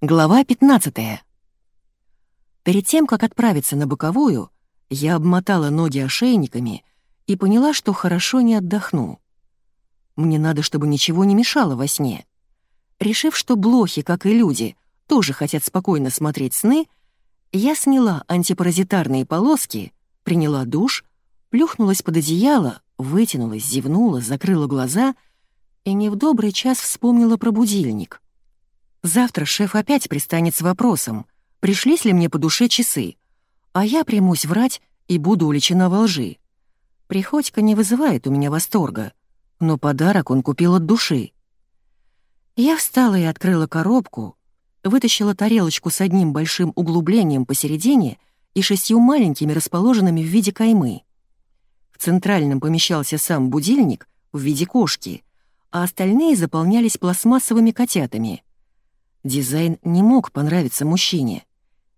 Глава 15. Перед тем, как отправиться на боковую, я обмотала ноги ошейниками и поняла, что хорошо не отдохну. Мне надо, чтобы ничего не мешало во сне. Решив, что блохи, как и люди, тоже хотят спокойно смотреть сны, я сняла антипаразитарные полоски, приняла душ, плюхнулась под одеяло, вытянулась, зевнула, закрыла глаза и не в добрый час вспомнила про будильник — Завтра шеф опять пристанет с вопросом, пришлись ли мне по душе часы, а я примусь врать и буду уличена во лжи. Приходько не вызывает у меня восторга, но подарок он купил от души. Я встала и открыла коробку, вытащила тарелочку с одним большим углублением посередине и шестью маленькими, расположенными в виде каймы. В центральном помещался сам будильник в виде кошки, а остальные заполнялись пластмассовыми котятами — Дизайн не мог понравиться мужчине.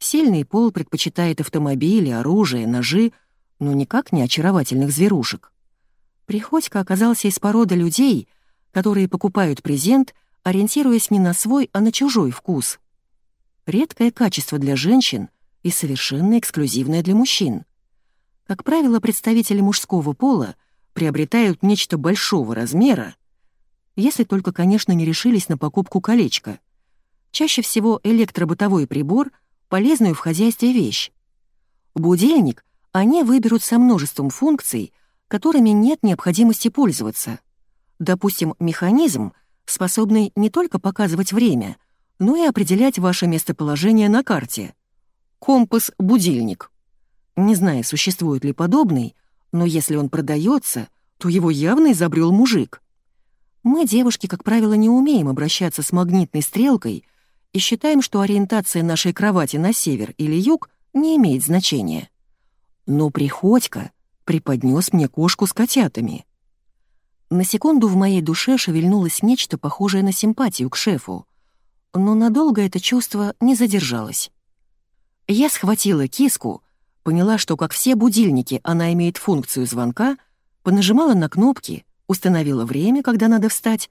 Сильный пол предпочитает автомобили, оружие, ножи, но никак не очаровательных зверушек. Приходько оказался из породы людей, которые покупают презент, ориентируясь не на свой, а на чужой вкус. Редкое качество для женщин и совершенно эксклюзивное для мужчин. Как правило, представители мужского пола приобретают нечто большого размера, если только, конечно, не решились на покупку колечка — Чаще всего электробытовой прибор — полезную в хозяйстве вещь. Будильник они выберут со множеством функций, которыми нет необходимости пользоваться. Допустим, механизм, способный не только показывать время, но и определять ваше местоположение на карте. Компас-будильник. Не знаю, существует ли подобный, но если он продается, то его явно изобрел мужик. Мы, девушки, как правило, не умеем обращаться с магнитной стрелкой и считаем, что ориентация нашей кровати на север или юг не имеет значения. Но Приходько преподнес мне кошку с котятами. На секунду в моей душе шевельнулось нечто похожее на симпатию к шефу, но надолго это чувство не задержалось. Я схватила киску, поняла, что, как все будильники, она имеет функцию звонка, понажимала на кнопки, установила время, когда надо встать,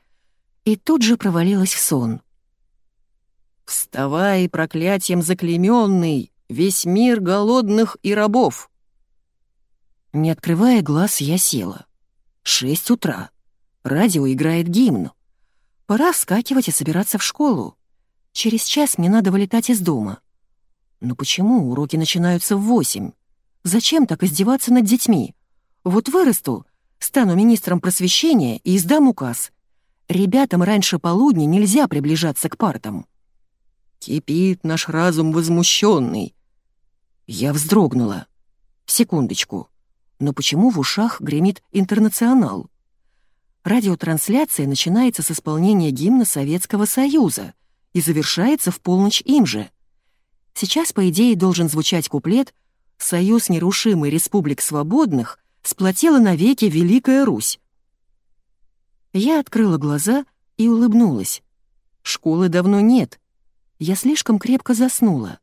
и тут же провалилась в сон. «Вставай, проклятием заклеменный, весь мир голодных и рабов!» Не открывая глаз, я села. Шесть утра. Радио играет гимн. Пора вскакивать и собираться в школу. Через час мне надо вылетать из дома. Но почему уроки начинаются в восемь? Зачем так издеваться над детьми? Вот вырасту, стану министром просвещения и издам указ. Ребятам раньше полудня нельзя приближаться к партам. Кипит наш разум возмущенный. Я вздрогнула. Секундочку. Но почему в ушах гремит «Интернационал»? Радиотрансляция начинается с исполнения гимна Советского Союза и завершается в полночь им же. Сейчас, по идее, должен звучать куплет «Союз нерушимый республик свободных сплотила навеки Великая Русь». Я открыла глаза и улыбнулась. Школы давно нет, я слишком крепко заснула.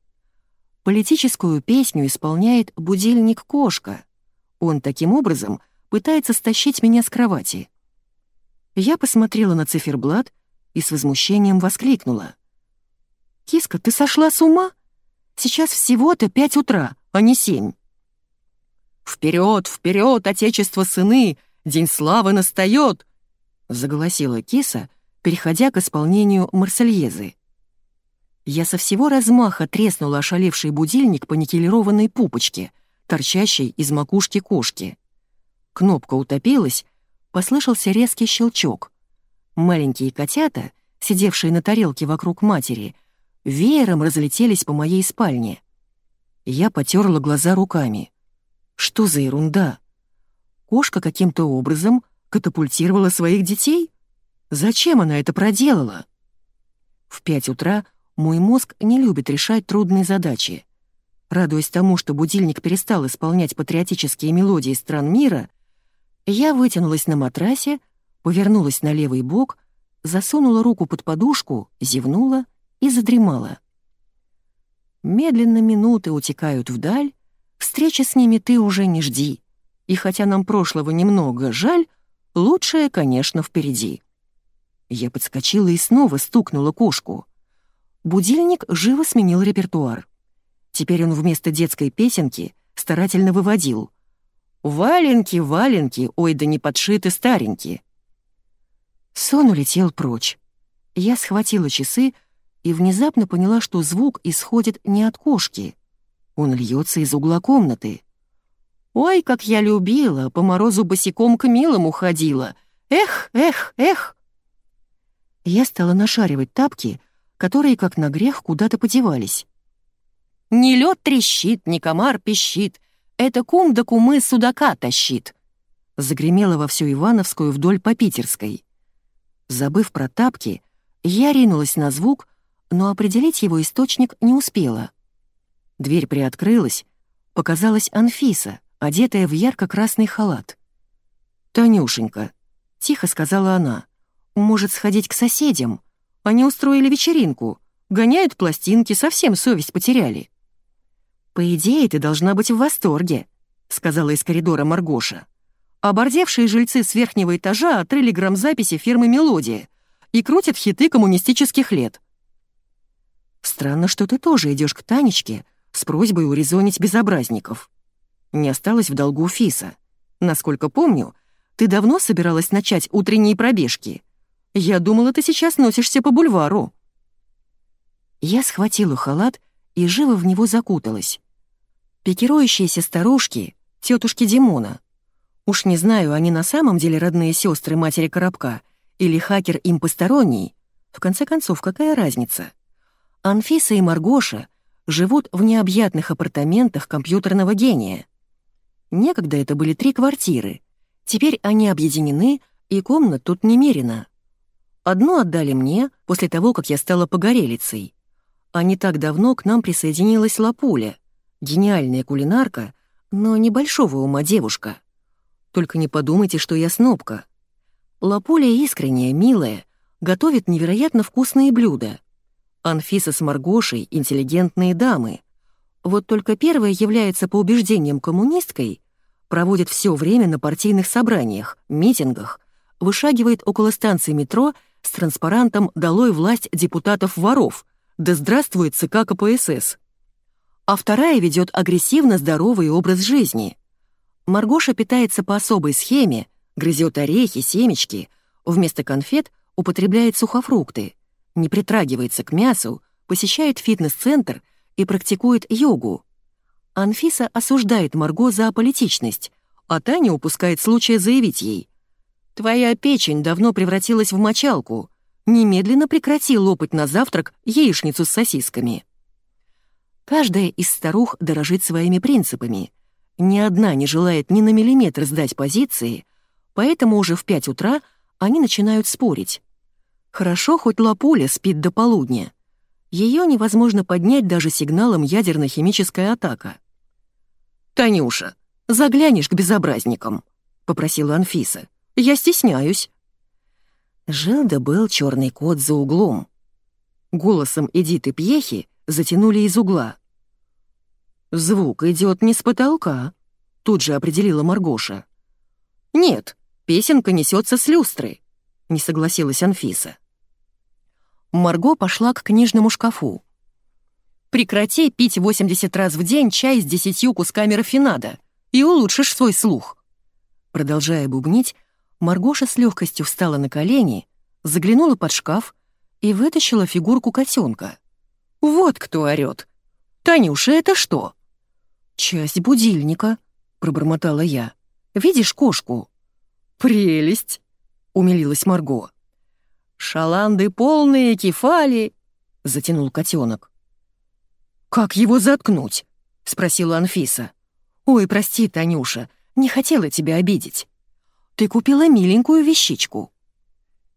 Политическую песню исполняет будильник-кошка. Он таким образом пытается стащить меня с кровати. Я посмотрела на циферблат и с возмущением воскликнула. «Киска, ты сошла с ума? Сейчас всего-то пять утра, а не семь». «Вперед, вперед, отечество сыны! День славы настает!» — заголосила киса, переходя к исполнению Марсельезы. Я со всего размаха треснула ошалевший будильник по никелированной пупочке, торчащей из макушки кошки. Кнопка утопилась, послышался резкий щелчок. Маленькие котята, сидевшие на тарелке вокруг матери, веером разлетелись по моей спальне. Я потерла глаза руками. Что за ерунда? Кошка каким-то образом катапультировала своих детей? Зачем она это проделала? В пять утра мой мозг не любит решать трудные задачи. Радуясь тому, что будильник перестал исполнять патриотические мелодии стран мира, я вытянулась на матрасе, повернулась на левый бок, засунула руку под подушку, зевнула и задремала. Медленно минуты утекают вдаль, встречи с ними ты уже не жди. И хотя нам прошлого немного жаль, лучшее, конечно, впереди. Я подскочила и снова стукнула кошку. Будильник живо сменил репертуар. Теперь он вместо детской песенки старательно выводил «Валенки, валенки, ой да не подшиты старенькие». Сон улетел прочь. Я схватила часы и внезапно поняла, что звук исходит не от кошки. Он льется из угла комнаты. «Ой, как я любила, по морозу босиком к милому ходила! Эх, эх, эх!» Я стала нашаривать тапки, которые, как на грех, куда-то подевались. «Не лед трещит, не комар пищит, это кум да кумы судака тащит!» Загремело во всю Ивановскую вдоль по Питерской. Забыв про тапки, я ринулась на звук, но определить его источник не успела. Дверь приоткрылась, показалась Анфиса, одетая в ярко-красный халат. «Танюшенька», — тихо сказала она, — «может сходить к соседям? Они устроили вечеринку, гоняют пластинки, совсем совесть потеряли». «По идее, ты должна быть в восторге», — сказала из коридора Маргоша. Обордевшие жильцы с верхнего этажа отрыли грамзаписи фирмы «Мелодия» и крутят хиты коммунистических лет. Странно, что ты тоже идешь к Танечке с просьбой урезонить безобразников. Не осталось в долгу Фиса. Насколько помню, ты давно собиралась начать утренние пробежки. Я думала, ты сейчас носишься по бульвару. Я схватила халат и живо в него закуталась. Пикирующиеся старушки, тетушки Димона — Уж не знаю, они на самом деле родные сестры матери Коробка или хакер им посторонний. В конце концов, какая разница? Анфиса и Маргоша живут в необъятных апартаментах компьютерного гения. Некогда это были три квартиры. Теперь они объединены, и комнат тут немерено. Одну отдали мне после того, как я стала погорелицей. А не так давно к нам присоединилась Лапуля, гениальная кулинарка, но небольшого ума девушка. Только не подумайте, что я снобка. Лапуля искренняя, милая, готовит невероятно вкусные блюда. Анфиса с Маргошей — интеллигентные дамы. Вот только первая является по убеждениям коммунисткой, проводит все время на партийных собраниях, митингах, вышагивает около станции метро с транспарантом «Долой власть депутатов-воров», «Да здравствует ЦК КПСС». А вторая ведет агрессивно здоровый образ жизни — Маргоша питается по особой схеме, грызет орехи, семечки, вместо конфет употребляет сухофрукты, не притрагивается к мясу, посещает фитнес-центр и практикует йогу. Анфиса осуждает Марго за аполитичность, а Таня упускает случая заявить ей. «Твоя печень давно превратилась в мочалку. Немедленно прекрати лопать на завтрак яичницу с сосисками». Каждая из старух дорожит своими принципами — ни одна не желает ни на миллиметр сдать позиции, поэтому уже в пять утра они начинают спорить. Хорошо, хоть Лапуля спит до полудня. Ее невозможно поднять даже сигналом ядерно-химическая атака. «Танюша, заглянешь к безобразникам», — попросила Анфиса. «Я стесняюсь». Жил да был черный кот за углом. Голосом Эдиты Пьехи затянули из угла. «Звук идет не с потолка», — тут же определила Маргоша. «Нет, песенка несется с люстры», — не согласилась Анфиса. Марго пошла к книжному шкафу. «Прекрати пить 80 раз в день чай с десятью кусками рафинада, и улучшишь свой слух». Продолжая бубнить, Маргоша с легкостью встала на колени, заглянула под шкаф и вытащила фигурку котенка. «Вот кто орёт! Танюша, это что?» «Часть будильника», — пробормотала я. «Видишь кошку?» «Прелесть!» — умилилась Марго. «Шаланды полные, кефали!» — затянул котенок. «Как его заткнуть?» — спросила Анфиса. «Ой, прости, Танюша, не хотела тебя обидеть. Ты купила миленькую вещичку».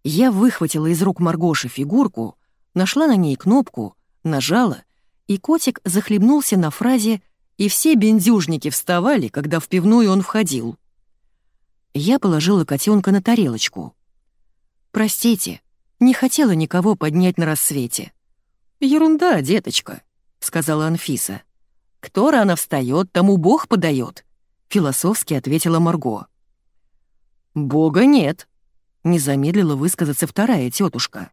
Я выхватила из рук Маргоши фигурку, нашла на ней кнопку, нажала, и котик захлебнулся на фразе и все бендюжники вставали, когда в пивную он входил. Я положила котенка на тарелочку. «Простите, не хотела никого поднять на рассвете». «Ерунда, деточка», — сказала Анфиса. «Кто рано встает, тому Бог подает», — философски ответила Марго. «Бога нет», — не замедлила высказаться вторая тетушка.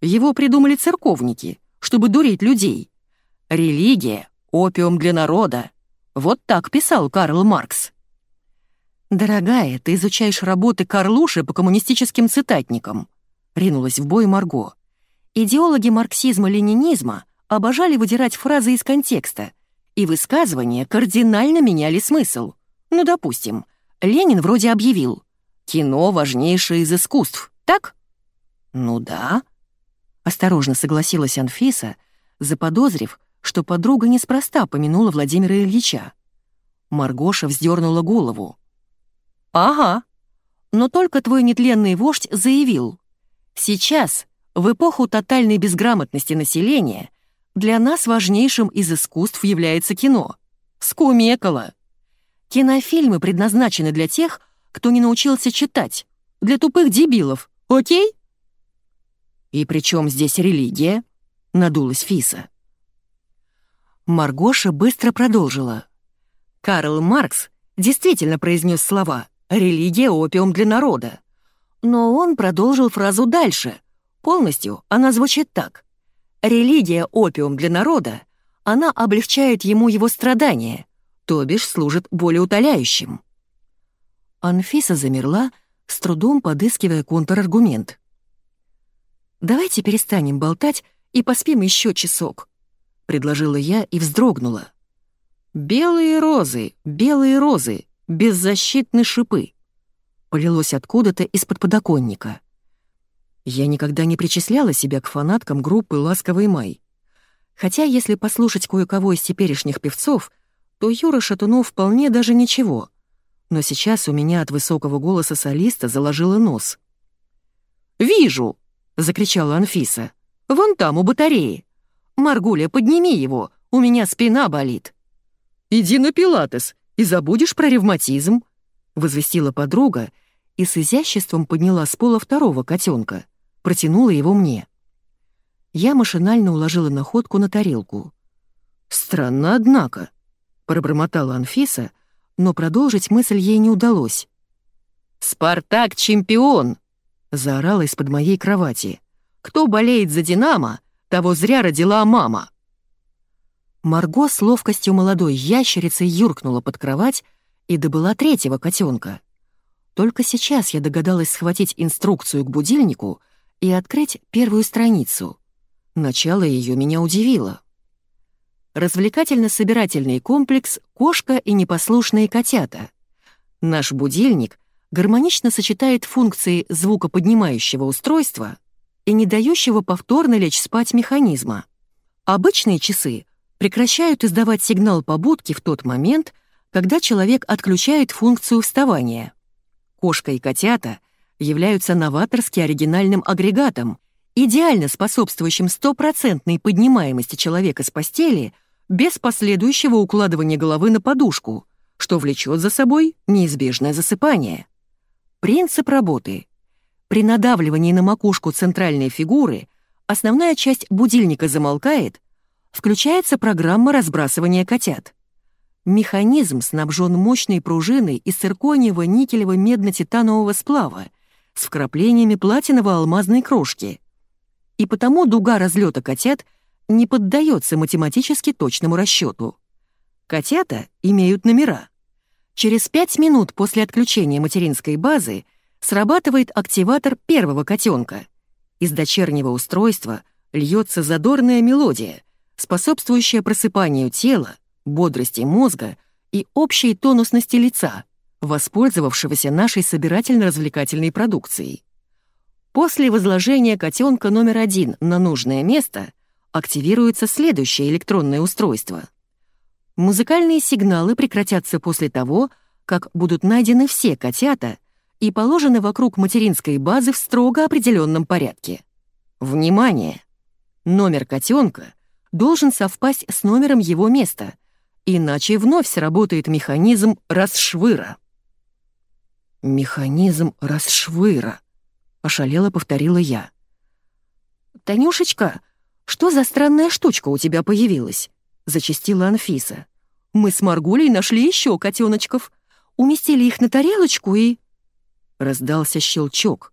«Его придумали церковники, чтобы дурить людей. Религия — опиум для народа. Вот так писал Карл Маркс. «Дорогая, ты изучаешь работы Карлуши по коммунистическим цитатникам», — ринулась в бой Марго. Идеологи марксизма-ленинизма обожали выдирать фразы из контекста, и высказывания кардинально меняли смысл. Ну, допустим, Ленин вроде объявил «Кино важнейшее из искусств», так? «Ну да», — осторожно согласилась Анфиса, заподозрив, что подруга неспроста помянула Владимира Ильича. Маргоша вздернула голову. «Ага. Но только твой нетленный вождь заявил. Сейчас, в эпоху тотальной безграмотности населения, для нас важнейшим из искусств является кино. Скумекало. Кинофильмы предназначены для тех, кто не научился читать, для тупых дебилов, окей?» «И при чем здесь религия?» — надулась Фиса. Маргоша быстро продолжила. Карл Маркс действительно произнес слова «религия — опиум для народа». Но он продолжил фразу дальше. Полностью она звучит так. «Религия — опиум для народа, она облегчает ему его страдания, то бишь служит более утоляющим». Анфиса замерла, с трудом подыскивая контраргумент. «Давайте перестанем болтать и поспим еще часок», — предложила я и вздрогнула. «Белые розы, белые розы, беззащитны шипы», — полилось откуда-то из-под подоконника. Я никогда не причисляла себя к фанаткам группы «Ласковый май». Хотя, если послушать кое-кого из теперешних певцов, то Юра Шатунов вполне даже ничего. Но сейчас у меня от высокого голоса солиста заложило нос. «Вижу!» — закричала Анфиса. «Вон там, у батареи. Маргуля, подними его, у меня спина болит». «Иди на пилатес и забудешь про ревматизм», — возвестила подруга и с изяществом подняла с пола второго котенка, протянула его мне. Я машинально уложила находку на тарелку. «Странно, однако», — пробормотала Анфиса, но продолжить мысль ей не удалось. «Спартак чемпион!» — заорала из-под моей кровати. «Кто болеет за «Динамо», того зря родила мама». Марго с ловкостью молодой ящерицы юркнула под кровать и добыла третьего котенка. Только сейчас я догадалась схватить инструкцию к будильнику и открыть первую страницу. Начало ее меня удивило. Развлекательно-собирательный комплекс «Кошка и непослушные котята». Наш будильник гармонично сочетает функции звукоподнимающего устройства и не дающего повторно лечь спать механизма. Обычные часы прекращают издавать сигнал побудки в тот момент, когда человек отключает функцию вставания. Кошка и котята являются новаторски оригинальным агрегатом, идеально способствующим стопроцентной поднимаемости человека с постели без последующего укладывания головы на подушку, что влечет за собой неизбежное засыпание. Принцип работы. При надавливании на макушку центральной фигуры основная часть будильника замолкает, включается программа разбрасывания котят. Механизм снабжен мощной пружиной из циркониевого никелево-медно-титанового сплава с вкраплениями платиново-алмазной крошки. И потому дуга разлета котят не поддается математически точному расчету. Котята имеют номера. Через пять минут после отключения материнской базы срабатывает активатор первого котенка. Из дочернего устройства льется задорная мелодия, способствующая просыпанию тела, бодрости мозга и общей тонусности лица, воспользовавшегося нашей собирательно-развлекательной продукцией. После возложения котенка номер один на нужное место активируется следующее электронное устройство — Музыкальные сигналы прекратятся после того, как будут найдены все котята и положены вокруг материнской базы в строго определенном порядке. Внимание! Номер котенка должен совпасть с номером его места, иначе вновь сработает механизм расшвыра. «Механизм расшвыра», — ошалело повторила я. «Танюшечка, что за странная штучка у тебя появилась?» — зачастила Анфиса. Мы с Маргулей нашли еще котеночков, уместили их на тарелочку и...» Раздался щелчок.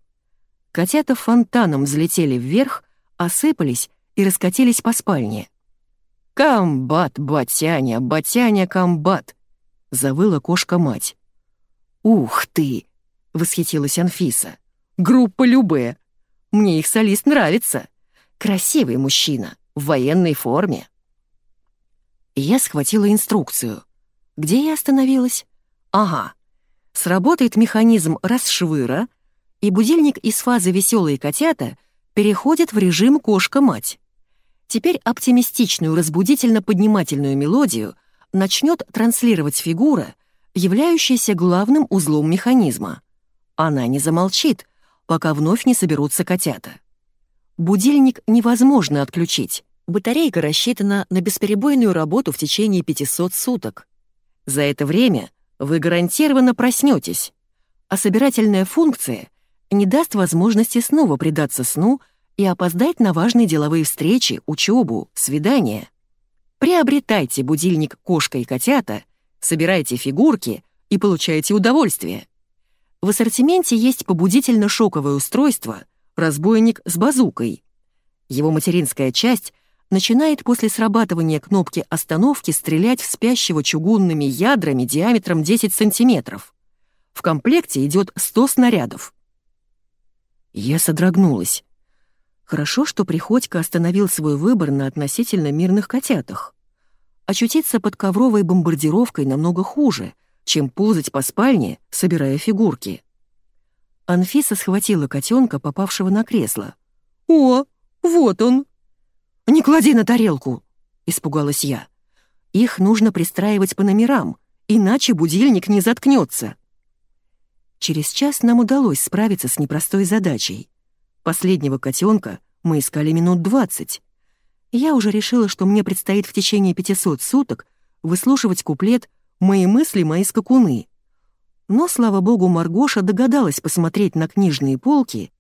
Котята фонтаном взлетели вверх, осыпались и раскатились по спальне. «Комбат, батяня, батяня, комбат!» — завыла кошка-мать. «Ух ты!» — восхитилась Анфиса. «Группа Любе! Мне их солист нравится! Красивый мужчина, в военной форме!» Я схватила инструкцию. Где я остановилась? Ага. Сработает механизм расшвыра, и будильник из фазы «Веселые котята» переходит в режим «Кошка-мать». Теперь оптимистичную разбудительно-поднимательную мелодию начнет транслировать фигура, являющаяся главным узлом механизма. Она не замолчит, пока вновь не соберутся котята. Будильник невозможно отключить. Батарейка рассчитана на бесперебойную работу в течение 500 суток. За это время вы гарантированно проснетесь, а собирательная функция не даст возможности снова предаться сну и опоздать на важные деловые встречи, учебу, свидания. Приобретайте будильник «Кошка и котята», собирайте фигурки и получайте удовольствие. В ассортименте есть побудительно-шоковое устройство «Разбойник с базукой». Его материнская часть начинает после срабатывания кнопки остановки стрелять в спящего чугунными ядрами диаметром 10 сантиметров. В комплекте идет 100 снарядов. Я содрогнулась. Хорошо, что Приходько остановил свой выбор на относительно мирных котятах. Очутиться под ковровой бомбардировкой намного хуже, чем ползать по спальне, собирая фигурки. Анфиса схватила котенка, попавшего на кресло. «О, вот он!» «Не клади на тарелку!» — испугалась я. «Их нужно пристраивать по номерам, иначе будильник не заткнется». Через час нам удалось справиться с непростой задачей. Последнего котенка мы искали минут двадцать. Я уже решила, что мне предстоит в течение 500 суток выслушивать куплет «Мои мысли, мои скакуны». Но, слава богу, Маргоша догадалась посмотреть на книжные полки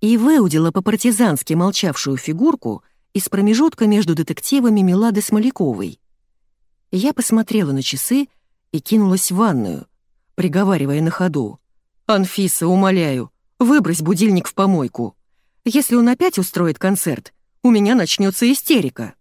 и выудила по-партизански молчавшую фигурку из промежутка между детективами Милады Смоляковой. Я посмотрела на часы и кинулась в ванную, приговаривая на ходу. «Анфиса, умоляю, выбрось будильник в помойку». Если он опять устроит концерт, у меня начнется истерика.